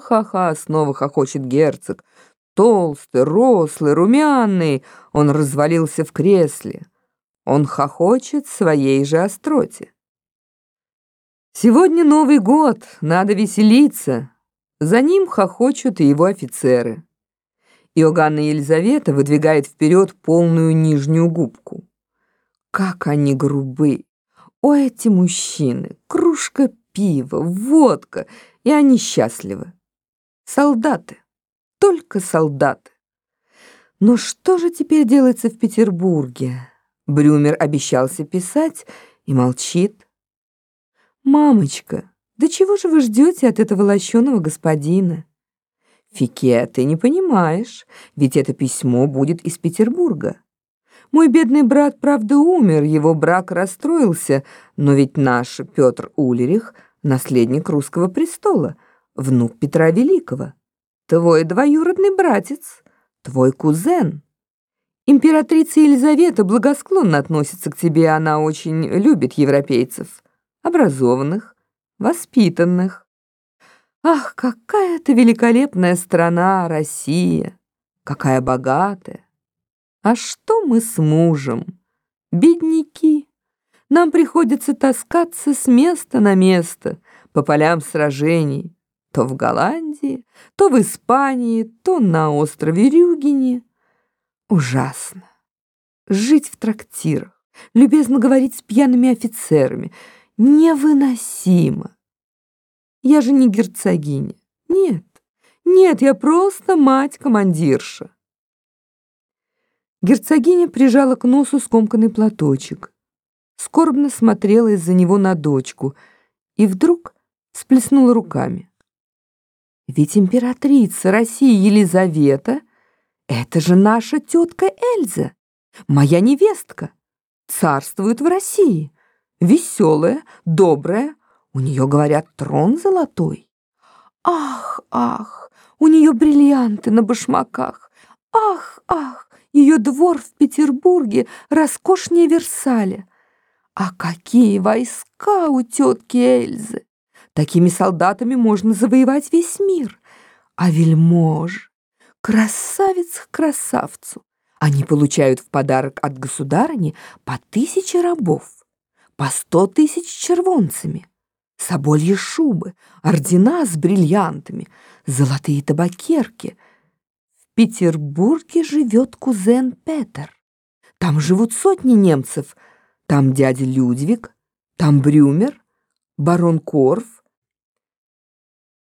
«Ха-ха-ха!» — снова хохочет герцог. Толстый, рослый, румяный, он развалился в кресле. Он хохочет своей же остроте. Сегодня Новый год, надо веселиться. За ним хохочут и его офицеры. Иоганна Елизавета выдвигает вперед полную нижнюю губку. Как они грубы! О, эти мужчины! Кружка пива, водка, и они счастливы. Солдаты, только солдаты. Но что же теперь делается в Петербурге? Брюмер обещался писать и молчит. «Мамочка, да чего же вы ждете от этого лощеного господина?» «Фике, ты не понимаешь, ведь это письмо будет из Петербурга. Мой бедный брат, правда, умер, его брак расстроился, но ведь наш Петр Улерих — наследник русского престола, внук Петра Великого, твой двоюродный братец, твой кузен». Императрица Елизавета благосклонно относится к тебе, она очень любит европейцев, образованных, воспитанных. Ах, какая это великолепная страна, Россия, какая богатая. А что мы с мужем? Бедняки. Нам приходится таскаться с места на место по полям сражений, то в Голландии, то в Испании, то на острове Рюгене. Ужасно. Жить в трактирах, любезно говорить с пьяными офицерами. Невыносимо. Я же не герцогиня. Нет, нет, я просто мать-командирша. Герцогиня прижала к носу скомканный платочек. Скорбно смотрела из-за него на дочку и вдруг сплеснула руками. Ведь императрица России Елизавета это же наша тетка Эльза, моя невестка. Царствует в России. Веселая, добрая. У нее, говорят, трон золотой. Ах, ах, у нее бриллианты на башмаках. Ах, ах, ее двор в Петербурге роскошнее Версаля. А какие войска у тетки Эльзы! Такими солдатами можно завоевать весь мир. А вельмож, красавец к красавцу. Они получают в подарок от государыни по тысяче рабов, по сто тысяч червонцами, собольи шубы, ордена с бриллиантами, золотые табакерки. В Петербурге живет кузен Петер. Там живут сотни немцев. Там дядя Людвиг, там Брюмер, барон Корф.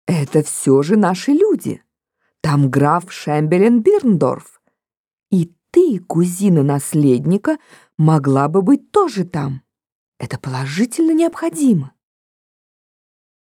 Это все же наши люди. Там граф Шембелен-Бирндорф. И ты, кузина наследника, могла бы быть тоже там. Это положительно необходимо.